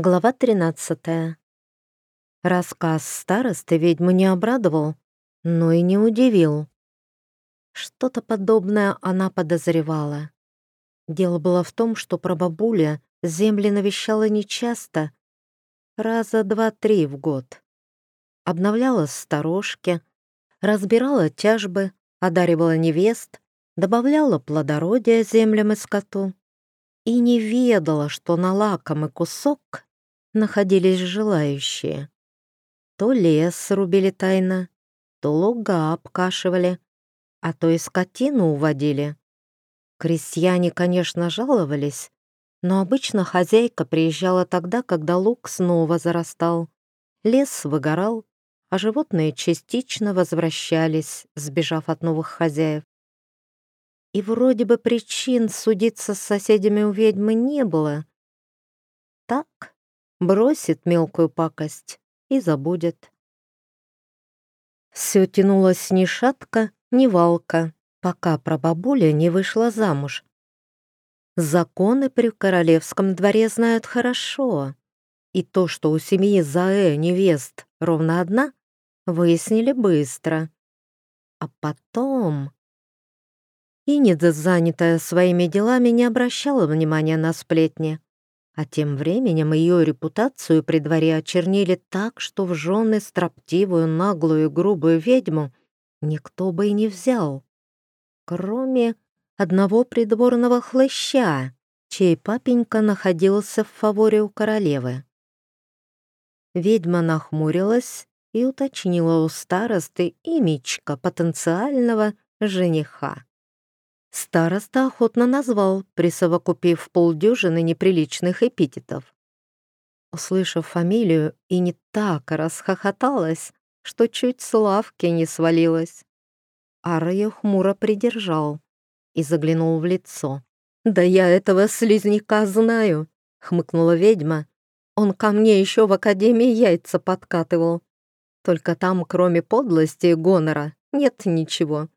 Глава 13. Рассказ старосты ведьму не обрадовал, но и не удивил. Что-то подобное она подозревала. Дело было в том, что прабабуля земли навещала нечасто, раза два-три в год. Обновляла сторожки, разбирала тяжбы, одаривала невест, добавляла плодородия землям и скоту и не ведала, что на лакомый кусок находились желающие. То лес рубили тайно, то луга обкашивали, а то и скотину уводили. Крестьяне, конечно, жаловались, но обычно хозяйка приезжала тогда, когда луг снова зарастал, лес выгорал, а животные частично возвращались, сбежав от новых хозяев. И вроде бы причин судиться с соседями у ведьмы не было. Так, бросит мелкую пакость и забудет. Все тянулось ни шатка, ни валка, пока прабабуля не вышла замуж. Законы при королевском дворе знают хорошо, и то, что у семьи Заэ невест ровно одна, выяснили быстро. А потом... Инеда, занятая своими делами, не обращала внимания на сплетни. А тем временем ее репутацию при дворе очернили так, что в жены строптивую, наглую и грубую ведьму никто бы и не взял. Кроме одного придворного хлыща, чей папенька находился в фаворе у королевы. Ведьма нахмурилась и уточнила у старосты имечко потенциального жениха. Староста охотно назвал, присовокупив полдюжины неприличных эпитетов. Услышав фамилию, и не так расхохоталась, что чуть с лавки не свалилась. Ара ее хмуро придержал и заглянул в лицо. «Да я этого слизняка знаю!» — хмыкнула ведьма. «Он ко мне еще в академии яйца подкатывал. Только там, кроме подлости и гонора, нет ничего.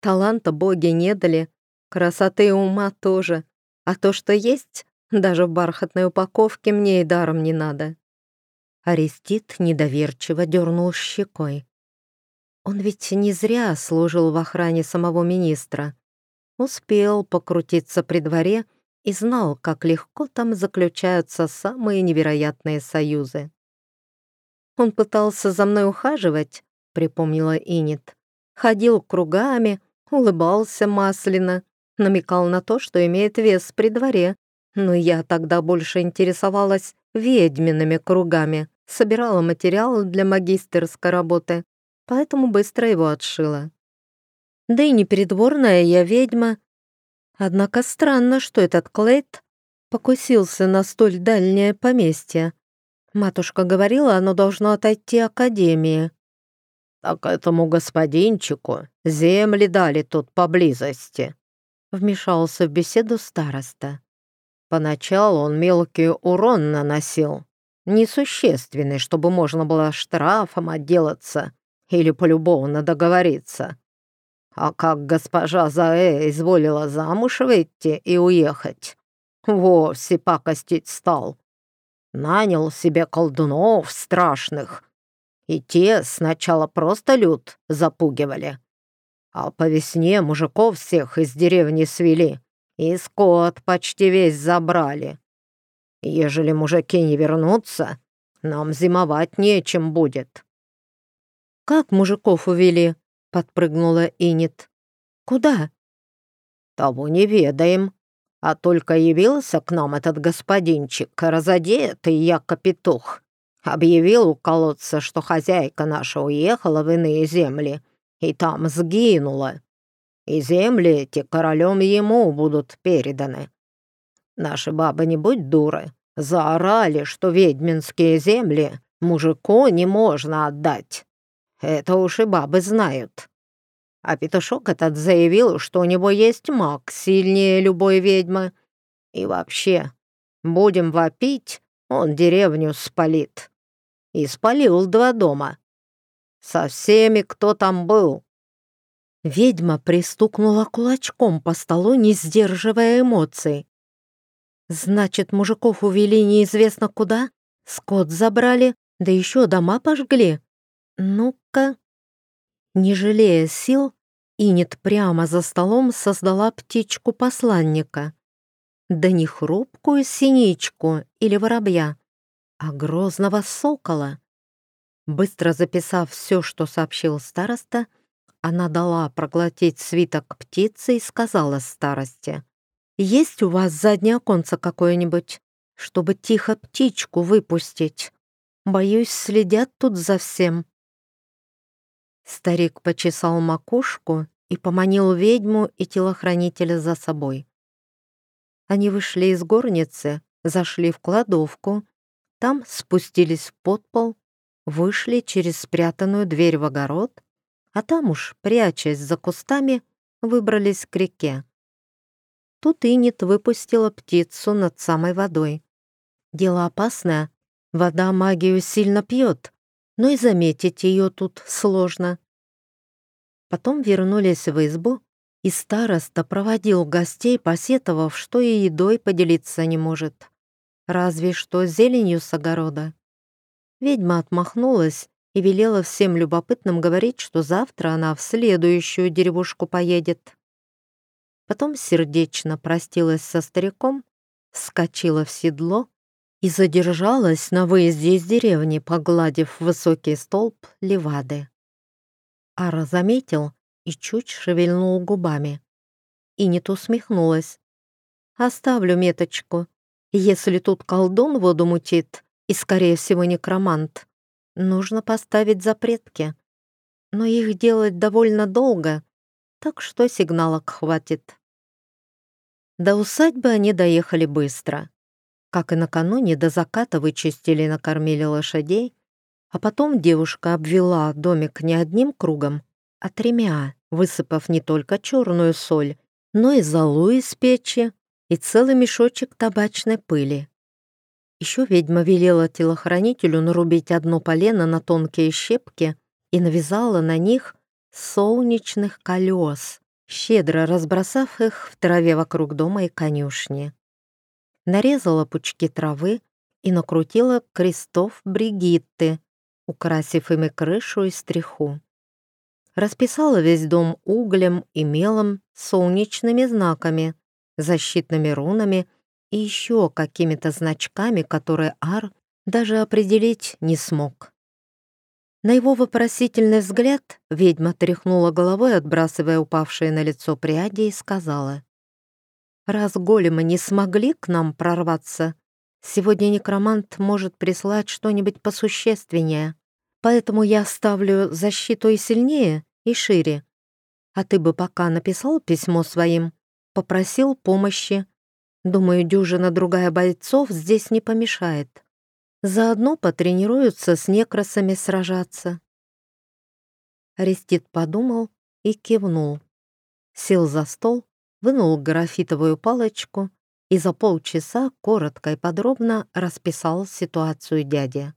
Таланта боги не дали, красоты ума тоже. А то, что есть, даже в бархатной упаковке мне и даром не надо. Арестит недоверчиво дернул щекой. Он ведь не зря служил в охране самого министра. Успел покрутиться при дворе и знал, как легко там заключаются самые невероятные союзы. «Он пытался за мной ухаживать», — припомнила Инит. «Ходил кругами, улыбался масляно, намекал на то, что имеет вес при дворе. Но я тогда больше интересовалась ведьмиными кругами, собирала материал для магистерской работы, поэтому быстро его отшила. Да и не придворная я ведьма. Однако странно, что этот Клейт покусился на столь дальнее поместье. Матушка говорила, оно должно отойти Академии. «Так этому господинчику земли дали тут поблизости», вмешался в беседу староста. Поначалу он мелкий урон наносил, несущественный, чтобы можно было штрафом отделаться или полюбовно договориться. А как госпожа Заэ изволила замуж выйти и уехать, вовсе пакостить стал. Нанял себе колдунов страшных, и те сначала просто люд запугивали. А по весне мужиков всех из деревни свели, и скот почти весь забрали. Ежели мужики не вернутся, нам зимовать нечем будет». «Как мужиков увели?» — подпрыгнула Инит. «Куда?» «Того не ведаем. А только явился к нам этот господинчик, разодетый яко петух, Объявил у колодца, что хозяйка наша уехала в иные земли и там сгинула. И земли эти королем ему будут переданы. Наши бабы, не будь дуры, заорали, что ведьминские земли мужику не можно отдать. Это уж и бабы знают. А петушок этот заявил, что у него есть маг сильнее любой ведьмы. И вообще, будем вопить, он деревню спалит и спалил два дома. Со всеми, кто там был». Ведьма пристукнула кулачком по столу, не сдерживая эмоций. Значит, мужиков увели неизвестно куда, скот забрали, да еще дома пожгли. Ну-ка. Не жалея сил, Инет прямо за столом создала птичку-посланника. Да не хрупкую синичку или воробья, а грозного сокола. Быстро записав все, что сообщил староста, она дала проглотить свиток птицы и сказала старости. «Есть у вас заднее оконце какое-нибудь, чтобы тихо птичку выпустить? Боюсь, следят тут за всем». Старик почесал макушку и поманил ведьму и телохранителя за собой. Они вышли из горницы, зашли в кладовку, там спустились в подпол, вышли через спрятанную дверь в огород а там уж, прячась за кустами, выбрались к реке. Тут Инет выпустила птицу над самой водой. Дело опасное, вода магию сильно пьет, но и заметить ее тут сложно. Потом вернулись в избу, и староста проводил гостей, посетовав, что и едой поделиться не может. Разве что зеленью с огорода. Ведьма отмахнулась и велела всем любопытным говорить, что завтра она в следующую деревушку поедет. Потом сердечно простилась со стариком, вскочила в седло и задержалась на выезде из деревни, погладив высокий столб левады. Ара заметил и чуть шевельнул губами. И не то усмехнулась. «Оставлю меточку. Если тут колдун воду мутит, и, скорее всего, некромант, нужно поставить запретки. Но их делать довольно долго, так что сигналок хватит. До усадьбы они доехали быстро. Как и накануне, до заката вычистили и накормили лошадей, а потом девушка обвела домик не одним кругом, а тремя, высыпав не только черную соль, но и золу из печи и целый мешочек табачной пыли. Еще ведьма велела телохранителю нарубить одно полено на тонкие щепки и навязала на них солнечных колес, щедро разбросав их в траве вокруг дома и конюшни. Нарезала пучки травы и накрутила крестов Бригитты, украсив ими крышу и стриху. Расписала весь дом углем и мелом, солнечными знаками, защитными рунами — и еще какими-то значками, которые Ар даже определить не смог. На его вопросительный взгляд ведьма тряхнула головой, отбрасывая упавшие на лицо пряди, и сказала, «Раз големы не смогли к нам прорваться, сегодня некромант может прислать что-нибудь посущественнее, поэтому я ставлю защиту и сильнее, и шире. А ты бы пока написал письмо своим, попросил помощи, Думаю, дюжина другая бойцов здесь не помешает. Заодно потренируются с некрасами сражаться. Арестит подумал и кивнул. Сел за стол, вынул графитовую палочку и за полчаса коротко и подробно расписал ситуацию дяди.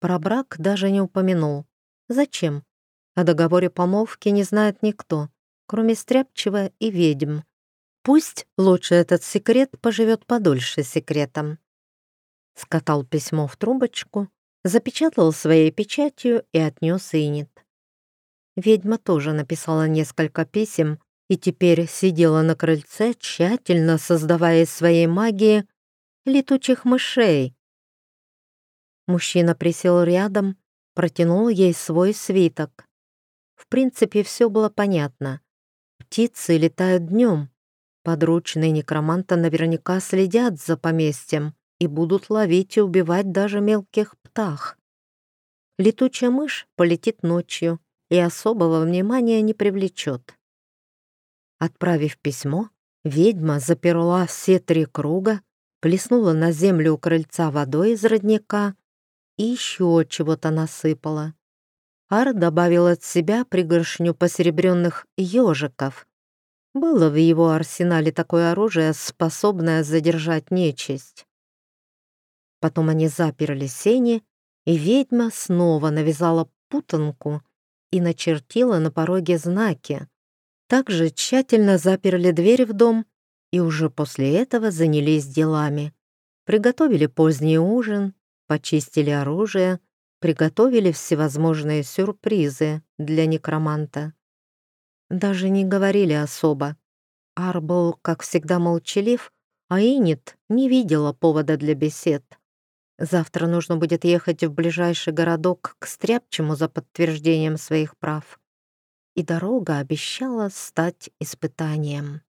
Про брак даже не упомянул. Зачем? О договоре помолвки не знает никто, кроме Стряпчева и ведьм, Пусть лучше этот секрет поживет подольше секретом. Скатал письмо в трубочку, запечатал своей печатью и отнес Инет. Ведьма тоже написала несколько писем и теперь сидела на крыльце, тщательно создавая из своей магии летучих мышей. Мужчина присел рядом, протянул ей свой свиток. В принципе, все было понятно. Птицы летают днем, Подручные некроманта наверняка следят за поместьем и будут ловить и убивать даже мелких птах. Летучая мышь полетит ночью и особого внимания не привлечет. Отправив письмо, ведьма заперла все три круга, плеснула на землю у крыльца водой из родника и еще чего-то насыпала. Ар добавил от себя пригоршню посеребренных ежиков, было в его арсенале такое оружие, способное задержать нечисть. Потом они заперли сени, и ведьма снова навязала путанку и начертила на пороге знаки. Также тщательно заперли дверь в дом и уже после этого занялись делами. Приготовили поздний ужин, почистили оружие, приготовили всевозможные сюрпризы для некроманта. Даже не говорили особо. Ар был, как всегда, молчалив, а Инит не видела повода для бесед. Завтра нужно будет ехать в ближайший городок к Стряпчему за подтверждением своих прав. И дорога обещала стать испытанием.